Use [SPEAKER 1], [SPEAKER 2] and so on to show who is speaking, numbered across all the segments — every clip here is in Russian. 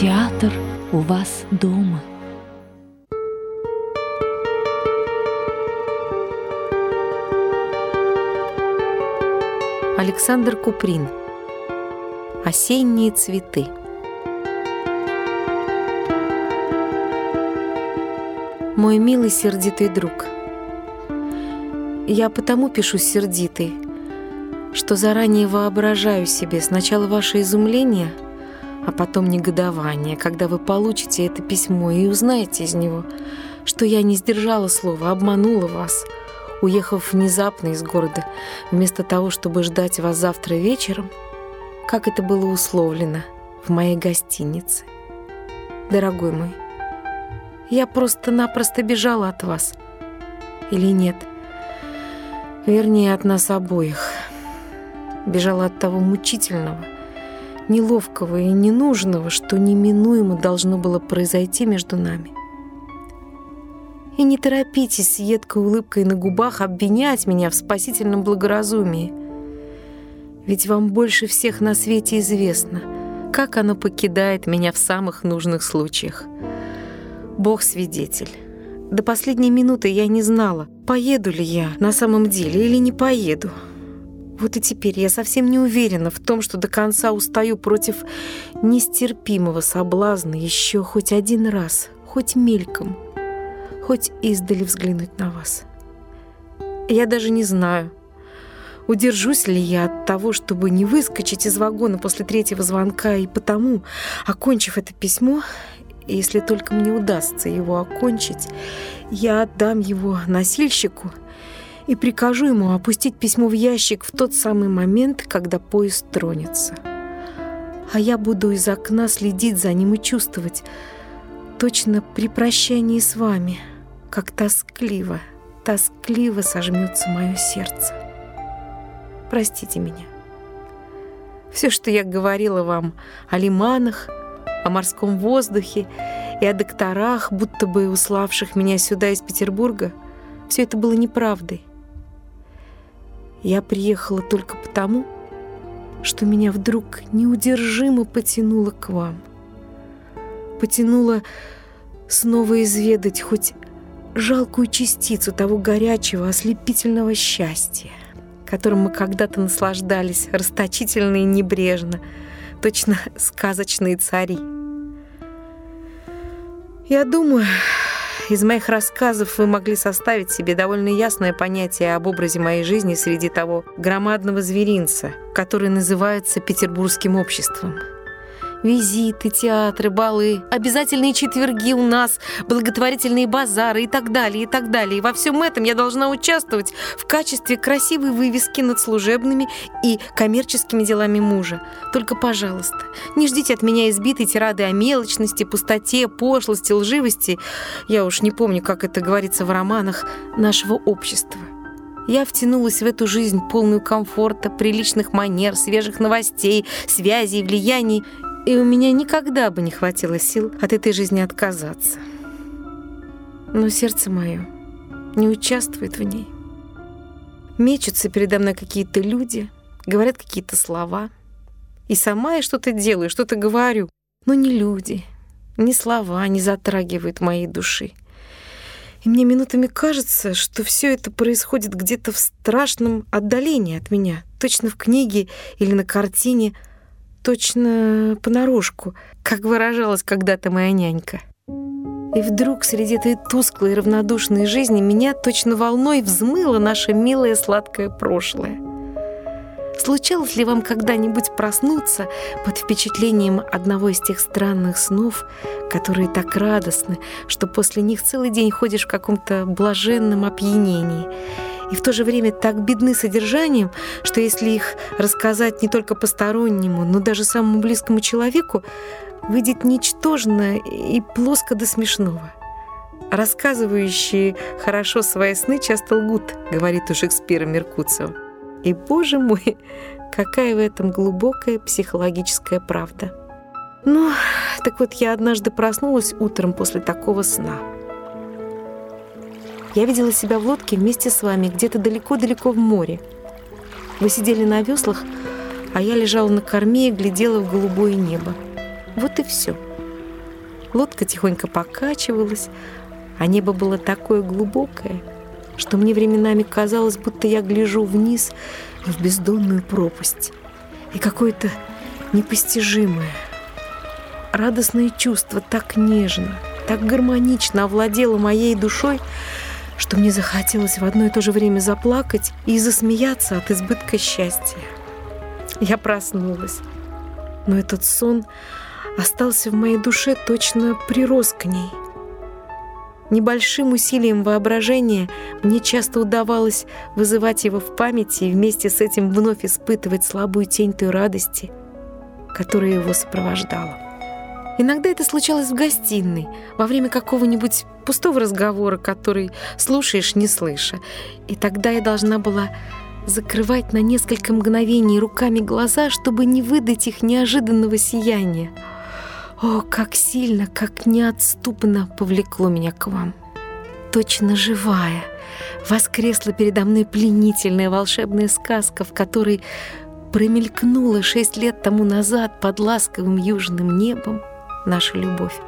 [SPEAKER 1] Театр у вас дома.
[SPEAKER 2] Александр Куприн Осенние цветы Мой милый сердитый друг Я потому пишу сердитый, что заранее воображаю себе сначала ваше изумление, а потом негодование, когда вы получите это письмо и узнаете из него, что я не сдержала слова, обманула вас — уехав внезапно из города, вместо того, чтобы ждать вас завтра вечером, как это было условлено в моей гостинице. Дорогой мой, я просто-напросто бежала от вас. Или нет? Вернее, от нас обоих. Бежала от того мучительного, неловкого и ненужного, что неминуемо должно было произойти между нами. И не торопитесь с едкой улыбкой на губах обвинять меня в спасительном благоразумии. Ведь вам больше всех на свете известно, как оно покидает меня в самых нужных случаях. Бог свидетель. До последней минуты я не знала, поеду ли я на самом деле или не поеду. Вот и теперь я совсем не уверена в том, что до конца устаю против нестерпимого соблазна еще хоть один раз, хоть мельком — хоть издали взглянуть на вас. Я даже не знаю, удержусь ли я от того, чтобы не выскочить из вагона после третьего звонка, и потому, окончив это письмо, если только мне удастся его окончить, я отдам его носильщику и прикажу ему опустить письмо в ящик в тот самый момент, когда поезд тронется. А я буду из окна следить за ним и чувствовать, точно при прощании с вами — как тоскливо, тоскливо сожмется мое сердце. Простите меня. Все, что я говорила вам о лиманах, о морском воздухе и о докторах, будто бы уславших меня сюда из Петербурга, все это было неправдой. Я приехала только потому, что меня вдруг неудержимо потянуло к вам. Потянуло снова изведать хоть жалкую частицу того горячего, ослепительного счастья, которым мы когда-то наслаждались расточительно и небрежно, точно сказочные цари. Я думаю, из моих рассказов вы могли составить себе довольно ясное понятие об образе моей жизни среди того громадного зверинца, который называется петербургским обществом – Визиты, театры, балы, обязательные четверги у нас, благотворительные базары и так далее, и так далее. И во всем этом я должна участвовать в качестве красивой вывески над служебными и коммерческими делами мужа. Только, пожалуйста, не ждите от меня избитой тирады о мелочности, пустоте, пошлости, лживости. Я уж не помню, как это говорится в романах нашего общества. Я втянулась в эту жизнь полную комфорта, приличных манер, свежих новостей, связей, влияний и у меня никогда бы не хватило сил от этой жизни отказаться. Но сердце мое не участвует в ней. Мечутся передо мной какие-то люди, говорят какие-то слова. И сама я что-то делаю, что-то говорю. Но ни люди, ни слова не затрагивают моей души. И мне минутами кажется, что все это происходит где-то в страшном отдалении от меня, точно в книге или на картине — точно понарошку, как выражалась когда-то моя нянька. И вдруг среди этой тусклой и равнодушной жизни меня точно волной взмыло наше милое сладкое прошлое. Случалось ли вам когда-нибудь проснуться под впечатлением одного из тех странных снов, которые так радостны, что после них целый день ходишь в каком-то блаженном опьянении — и в то же время так бедны содержанием, что если их рассказать не только постороннему, но даже самому близкому человеку, выйдет ничтожно и плоско до смешного. Рассказывающие хорошо свои сны часто лгут, говорит у Шекспира Меркуцио. И, боже мой, какая в этом глубокая психологическая правда. Ну, так вот я однажды проснулась утром после такого сна. Я видела себя в лодке вместе с вами, где-то далеко-далеко в море. Вы сидели на веслах, а я лежала на корме и глядела в голубое небо. Вот и все. Лодка тихонько покачивалась, а небо было такое глубокое, что мне временами казалось, будто я гляжу вниз в бездонную пропасть. И какое-то непостижимое, радостное чувство так нежно, так гармонично овладело моей душой, что мне захотелось в одно и то же время заплакать и засмеяться от избытка счастья. Я проснулась, но этот сон остался в моей душе, точно прирос к ней — Небольшим усилием воображения мне часто удавалось вызывать его в памяти и вместе с этим вновь испытывать слабую тень той радости, которая его сопровождала. Иногда это случалось в гостиной, во время какого-нибудь пустого разговора, который слушаешь, не слыша. И тогда я должна была закрывать на несколько мгновений руками глаза, чтобы не выдать их неожиданного сияния — о, как сильно, как неотступно повлекло меня к вам. Точно живая, воскресла передо мной пленительная волшебная сказка, в которой промелькнула шесть лет тому назад под ласковым южным небом наша любовь.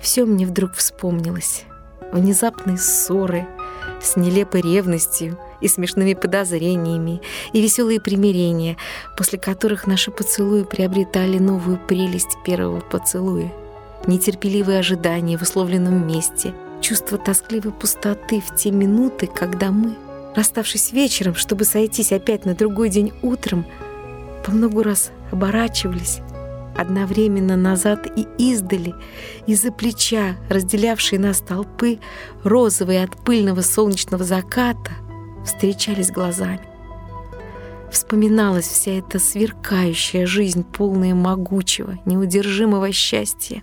[SPEAKER 2] Все мне вдруг вспомнилось. Внезапные ссоры с нелепой ревностью, и смешными подозрениями, и веселые примирения, после которых наши поцелуи приобретали новую прелесть первого поцелуя. Нетерпеливые ожидания в условленном месте, чувство тоскливой пустоты в те минуты, когда мы, расставшись вечером, чтобы сойтись опять на другой день утром, по много раз оборачивались одновременно назад и издали, из-за плеча, разделявшей нас толпы, розовые от пыльного солнечного заката — встречались глазами. Вспоминалась вся эта сверкающая жизнь, полная могучего, неудержимого счастья.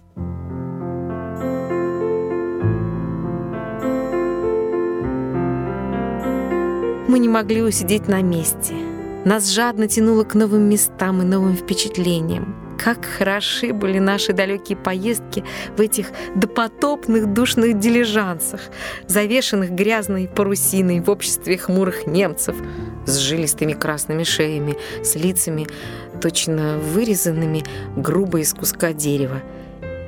[SPEAKER 2] Мы не могли усидеть на месте. Нас жадно тянуло к новым местам и новым впечатлениям. Как хороши были наши далекие поездки в этих допотопных душных дилижансах, завешенных грязной парусиной в обществе хмурых немцев с жилистыми красными шеями, с лицами, точно вырезанными грубо из куска дерева,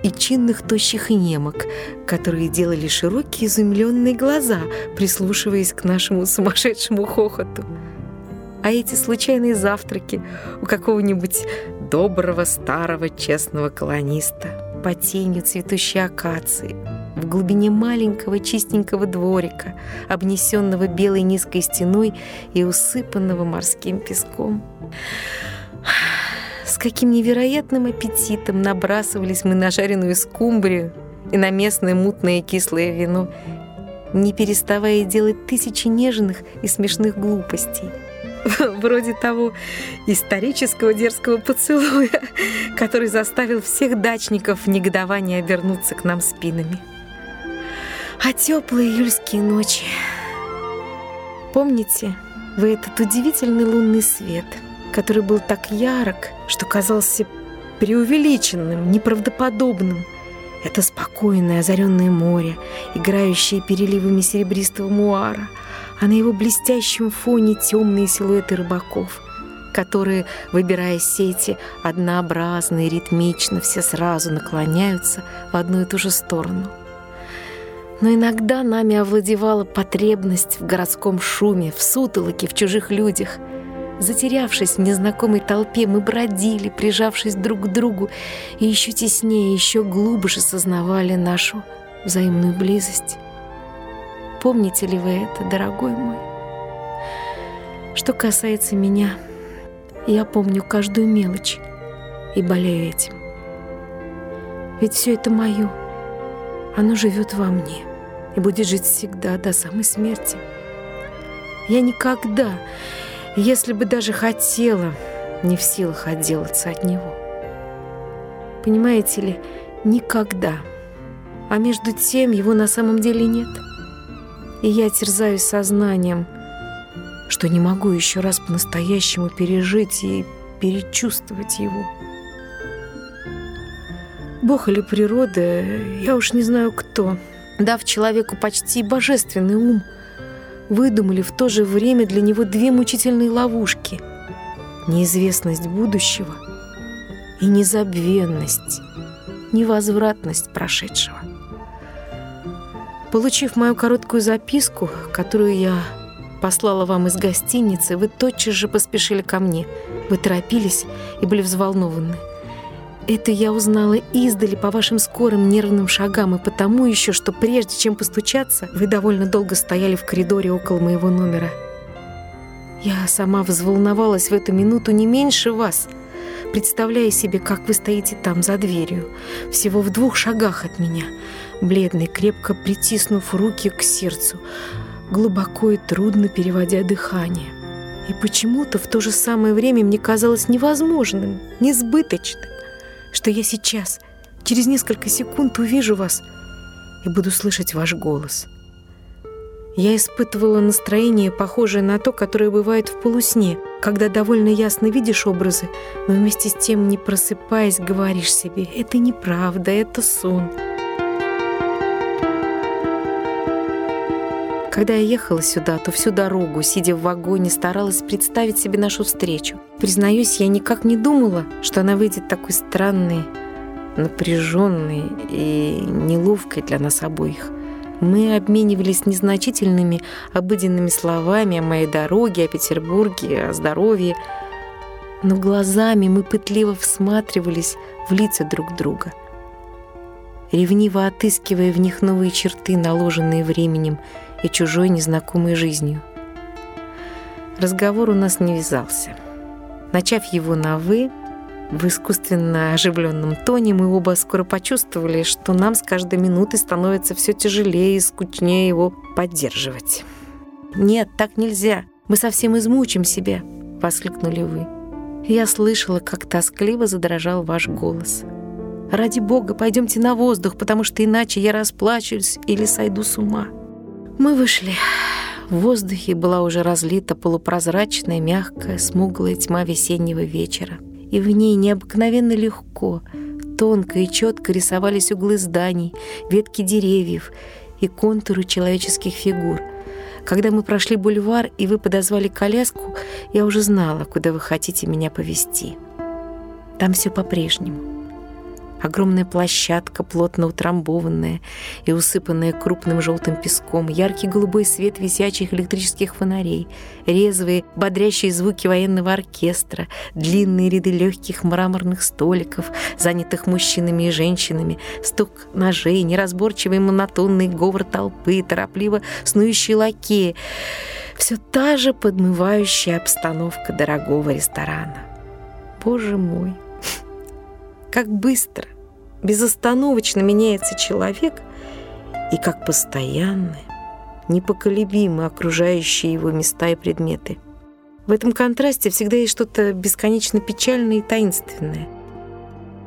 [SPEAKER 2] и чинных тощих немок, которые делали широкие изумленные глаза, прислушиваясь к нашему сумасшедшему хохоту. А эти случайные завтраки у какого-нибудь доброго, старого, честного колониста по тенью цветущей акации в глубине маленького чистенького дворика, обнесенного белой низкой стеной и усыпанного морским песком. С каким невероятным аппетитом набрасывались мы на жареную скумбрию и на местное мутное кислое вино, не переставая делать тысячи нежных и смешных глупостей — вроде того исторического дерзкого поцелуя, который заставил всех дачников в негодовании обернуться к нам спинами. А теплые июльские ночи. Помните вы этот удивительный лунный свет, который был так ярок, что казался преувеличенным, неправдоподобным, это спокойное озаренное море, играющее переливами серебристого муара — а на его блестящем фоне темные силуэты рыбаков, которые, выбирая сети, однообразно и ритмично все сразу наклоняются в одну и ту же сторону. Но иногда нами овладевала потребность в городском шуме, в сутолоке, в чужих людях. Затерявшись в незнакомой толпе, мы бродили, прижавшись друг к другу, и еще теснее, еще глубже сознавали нашу взаимную близость. Помните ли вы это, дорогой мой? Что касается меня, я помню каждую мелочь и болею этим. Ведь все это мое. Оно живет во мне и будет жить всегда до самой смерти. Я никогда, если бы даже хотела, не в силах отделаться от него. Понимаете ли, никогда. А между тем его на самом деле нет — и я терзаюсь сознанием, что не могу еще раз по-настоящему пережить и перечувствовать его. Бог или природа, я уж не знаю кто, дав человеку почти божественный ум, выдумали в то же время для него две мучительные ловушки — неизвестность будущего и незабвенность, невозвратность прошедшего. Получив мою короткую записку, которую я послала вам из гостиницы, вы тотчас же поспешили ко мне. Вы торопились и были взволнованы. Это я узнала издали по вашим скорым нервным шагам и потому еще, что прежде чем постучаться, вы довольно долго стояли в коридоре около моего номера. Я сама взволновалась в эту минуту не меньше вас, представляя себе, как вы стоите там за дверью, всего в двух шагах от меня, бледный, крепко притиснув руки к сердцу, глубоко и трудно переводя дыхание. И почему-то в то же самое время мне казалось невозможным, несбыточным, что я сейчас, через несколько секунд увижу вас и буду слышать ваш голос. Я испытывала настроение, похожее на то, которое бывает в полусне, когда довольно ясно видишь образы, но вместе с тем, не просыпаясь, говоришь себе «это неправда, это сон». Когда я ехала сюда, то всю дорогу, сидя в вагоне, старалась представить себе нашу встречу. Признаюсь, я никак не думала, что она выйдет такой странной, напряженной и неловкой для нас обоих. Мы обменивались незначительными обыденными словами о моей дороге, о Петербурге, о здоровье. Но глазами мы пытливо всматривались в лица друг друга, ревниво отыскивая в них новые черты, наложенные временем и чужой незнакомой жизнью. Разговор у нас не вязался. Начав его на «вы», в искусственно оживленном тоне мы оба скоро почувствовали, что нам с каждой минутой становится все тяжелее и скучнее его поддерживать. «Нет, так нельзя. Мы совсем измучим себя», — воскликнули вы. Я слышала, как тоскливо задрожал ваш голос. «Ради бога, пойдемте на воздух, потому что иначе я расплачусь или сойду с ума». Мы вышли. В воздухе была уже разлита полупрозрачная, мягкая, смуглая тьма весеннего вечера. И в ней необыкновенно легко, тонко и четко рисовались углы зданий, ветки деревьев и контуры человеческих фигур. Когда мы прошли бульвар, и вы подозвали коляску, я уже знала, куда вы хотите меня повести. Там все по-прежнему. Огромная площадка, плотно утрамбованная и усыпанная крупным желтым песком, яркий голубой свет висячих электрических фонарей, резвые, бодрящие звуки военного оркестра, длинные ряды легких мраморных столиков, занятых мужчинами и женщинами, стук ножей, неразборчивый монотонный говор толпы, торопливо снующие лакеи. Все та же подмывающая обстановка дорогого ресторана. Боже мой! Как быстро, безостановочно меняется человек и как постоянны, непоколебимы окружающие его места и предметы. В этом контрасте всегда есть что-то бесконечно печальное и таинственное.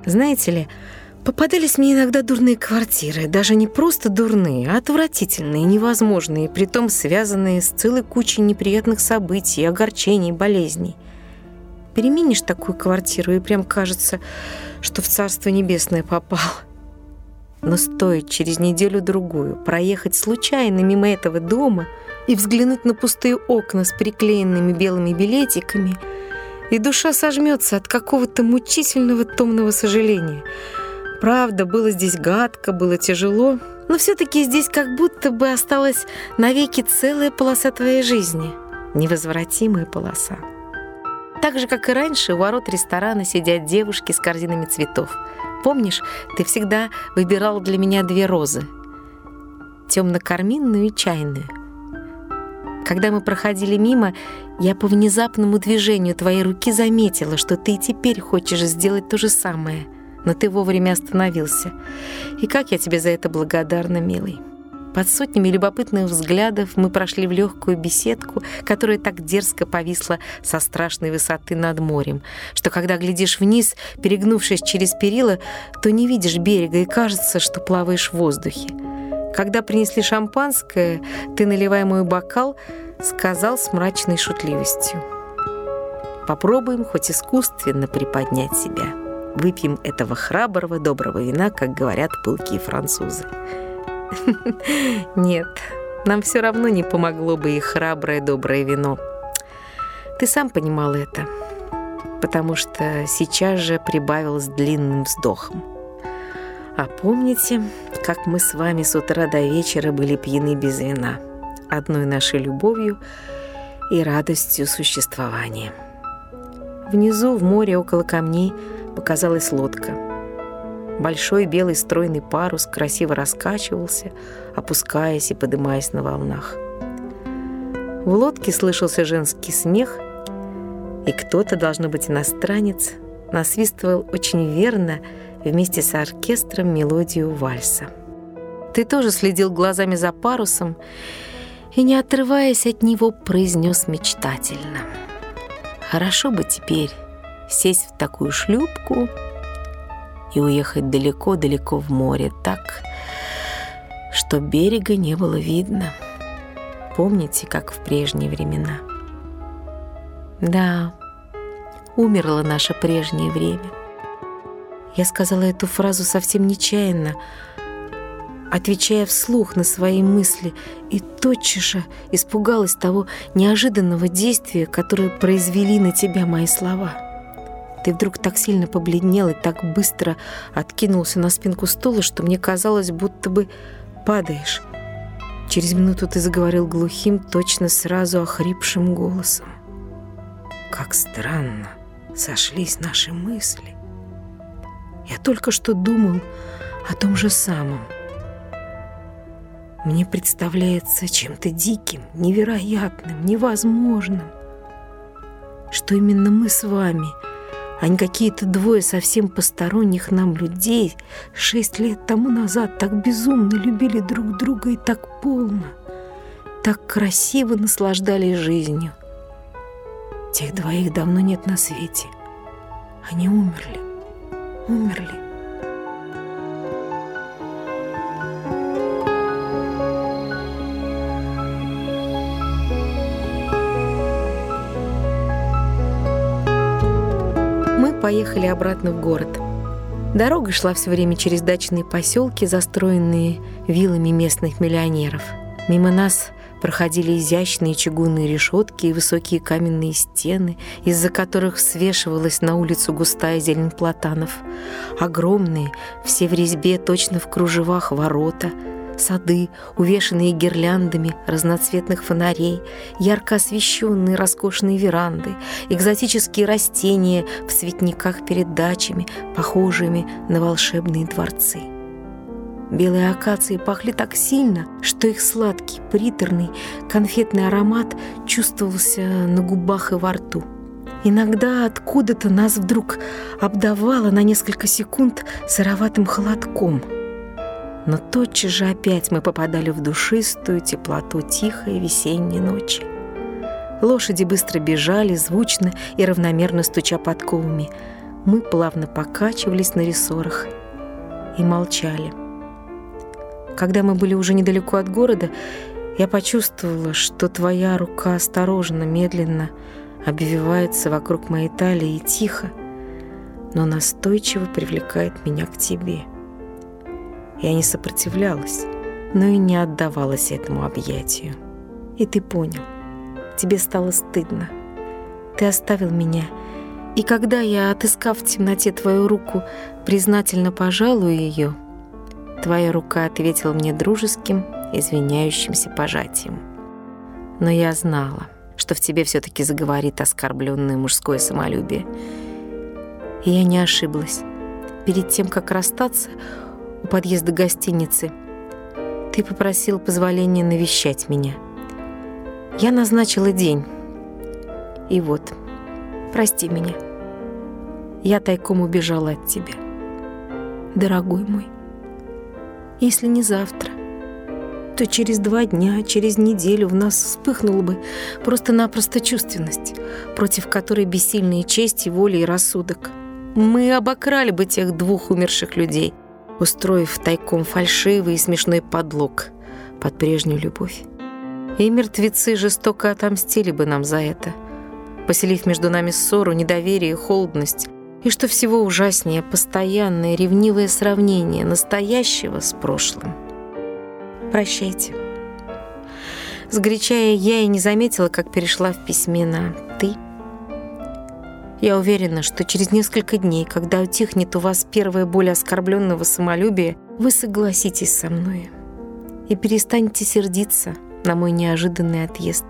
[SPEAKER 2] Знаете ли, попадались мне иногда дурные квартиры, даже не просто дурные, а отвратительные, невозможные, притом связанные с целой кучей неприятных событий, огорчений, болезней. Переменишь такую квартиру, и прям кажется, что в Царство Небесное попал. Но стоит через неделю-другую проехать случайно мимо этого дома и взглянуть на пустые окна с приклеенными белыми билетиками, и душа сожмется от какого-то мучительного томного сожаления. Правда, было здесь гадко, было тяжело, но все-таки здесь как будто бы осталась навеки целая полоса твоей жизни, невозвратимая полоса. Так же, как и раньше, у ворот ресторана сидят девушки с корзинами цветов. Помнишь, ты всегда выбирал для меня две розы. Темно-карминную и чайную. Когда мы проходили мимо, я по внезапному движению твоей руки заметила, что ты и теперь хочешь сделать то же самое, но ты вовремя остановился. И как я тебе за это благодарна, милый. Под сотнями любопытных взглядов мы прошли в легкую беседку, которая так дерзко повисла со страшной высоты над морем, что когда глядишь вниз, перегнувшись через перила, то не видишь берега и кажется, что плаваешь в воздухе. Когда принесли шампанское, ты, наливая мой бокал, сказал с мрачной шутливостью. «Попробуем хоть искусственно приподнять себя. Выпьем этого храброго, доброго вина, как говорят пылкие французы». Нет, нам все равно не помогло бы и храброе доброе вино. Ты сам понимал это, потому что сейчас же прибавил с длинным вздохом. А помните, как мы с вами с утра до вечера были пьяны без вина, одной нашей любовью и радостью существования? Внизу, в море, около камней, показалась лодка. Большой белый стройный парус красиво раскачивался, опускаясь и поднимаясь на волнах. В лодке слышался женский смех, и кто-то, должно быть иностранец, насвистывал очень верно вместе с оркестром мелодию вальса. Ты тоже следил глазами за парусом и, не отрываясь от него, произнес мечтательно. «Хорошо бы теперь сесть в такую шлюпку и уехать далеко-далеко в море так, что берега не было видно. Помните, как в прежние времена?» Да, умерло наше прежнее время. Я сказала эту фразу совсем нечаянно, отвечая вслух на свои мысли, и тотчас же испугалась того неожиданного действия, которое произвели на тебя мои слова. Ты вдруг так сильно побледнел и так быстро откинулся на спинку стула, что мне казалось, будто бы падаешь. Через минуту ты заговорил глухим, точно сразу охрипшим голосом. Как странно сошлись наши мысли. Я только что думал о том же самом. Мне представляется чем-то диким, невероятным, невозможным, что именно мы с вами, а не какие-то двое совсем посторонних нам людей шесть лет тому назад так безумно любили друг друга и так полно, так красиво наслаждались жизнью. Тех двоих давно нет на свете. Они умерли умерли. Поехали обратно в город. Дорога шла все время через дачные поселки, застроенные виллами местных миллионеров. Мимо нас проходили изящные чугунные решетки и высокие каменные стены, из-за которых свешивалась на улицу густая зелень платанов. Огромные, все в резьбе, точно в кружевах ворота, сады, увешанные гирляндами разноцветных фонарей, ярко освещенные роскошные веранды, экзотические растения в цветниках перед дачами, похожими на волшебные дворцы. Белые акации пахли так сильно, что их сладкий, приторный, конфетный аромат чувствовался на губах и во рту. Иногда откуда-то нас вдруг обдавало на несколько секунд сыроватым холодком. Но тотчас же опять мы попадали в душистую теплоту тихой весенней ночи. Лошади быстро бежали, звучно и равномерно стуча подковами. Мы плавно покачивались на рессорах и молчали. Когда мы были уже недалеко от города, я почувствовала, что твоя рука осторожно, медленно обвивается вокруг моей талии и тихо, но настойчиво привлекает меня к тебе. Я не сопротивлялась, но и не отдавалась этому объятию. И ты понял. Тебе стало стыдно. Ты оставил меня, и когда я, отыскав в темноте твою руку, признательно пожалую ее — Твоя рука ответила мне дружеским, извиняющимся пожатием. Но я знала, что в тебе все-таки заговорит оскорбленное мужское самолюбие. И я не ошиблась. Перед тем, как расстаться у подъезда гостиницы, ты попросил позволения навещать меня. Я назначила день. И вот, прости меня. Я тайком убежала от тебя. Дорогой мой. Если не завтра, то через два дня, через неделю в нас вспыхнула бы просто-напросто чувственность, против которой бессильные честь и воля и рассудок. Мы обокрали бы тех двух умерших людей, устроив тайком фальшивый и смешной подлог под прежнюю любовь. И мертвецы жестоко отомстили бы нам за это, поселив между нами ссору, недоверие и холодность, и что всего ужаснее, постоянное ревнивое сравнение настоящего с прошлым. Прощайте. Сгорячая, я и не заметила, как перешла в письме на «ты». Я уверена, что через несколько дней, когда утихнет у вас первая боль оскорбленного самолюбия, вы согласитесь со мной и перестанете сердиться на мой неожиданный отъезд.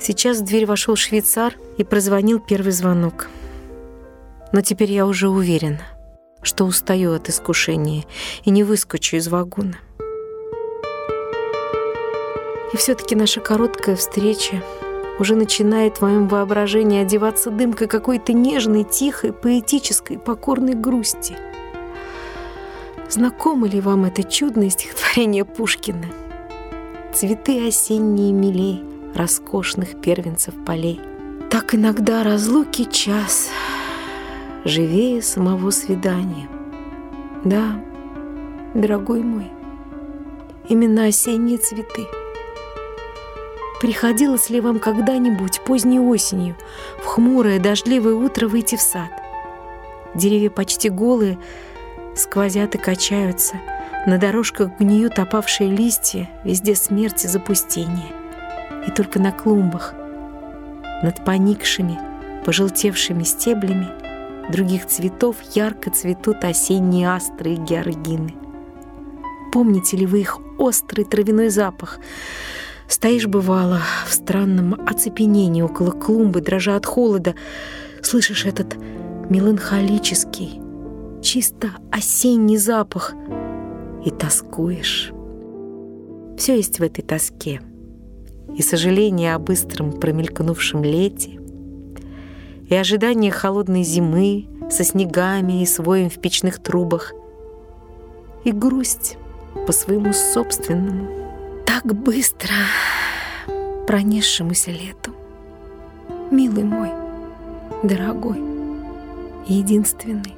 [SPEAKER 2] Сейчас в дверь вошел швейцар и прозвонил первый звонок. Но теперь я уже уверена, что устаю от искушения и не выскочу из вагона. И все-таки наша короткая встреча уже начинает в моем воображении одеваться дымкой какой-то нежной, тихой, поэтической, покорной грусти. Знакомо ли вам это чудное стихотворение Пушкина? Цветы осенние милей, роскошных первенцев полей. Так иногда разлуки час, живее самого свидания. Да, дорогой мой, именно осенние цветы. Приходилось ли вам когда-нибудь поздней осенью в хмурое дождливое утро выйти в сад? Деревья почти голые, сквозят и качаются. На дорожках гниют опавшие листья, везде смерть и запустение. И только на клумбах, над поникшими, пожелтевшими стеблями других цветов ярко цветут осенние астры и георгины. Помните ли вы их острый травяной запах? Стоишь, бывало, в странном оцепенении около клумбы, дрожа от холода, слышишь этот меланхолический, чисто осенний запах и тоскуешь. Все есть в этой тоске. И сожаление о быстром промелькнувшем лете, и ожидание холодной зимы со снегами и своим в печных трубах, и грусть по своему собственному, так быстро пронесшемуся лету. Милый мой, дорогой, единственный,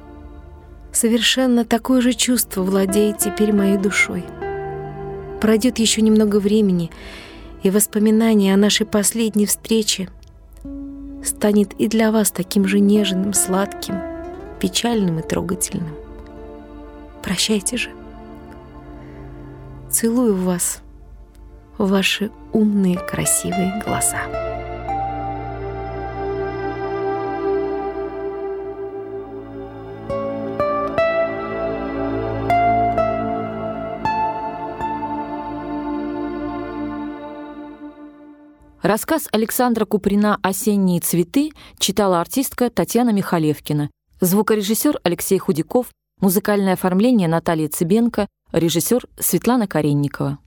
[SPEAKER 2] совершенно такое же чувство владеет теперь моей душой. Пройдет еще немного времени, и воспоминание о нашей последней встрече станет и для вас таким же нежным, сладким, печальным и трогательным. Прощайте же. Целую вас ваши умные, красивые глаза.
[SPEAKER 1] Рассказ Александра Куприна «Осенние цветы» читала артистка Татьяна Михалевкина, звукорежиссер Алексей Худяков, музыкальное оформление Наталья Цыбенко, режиссер Светлана Каренникова.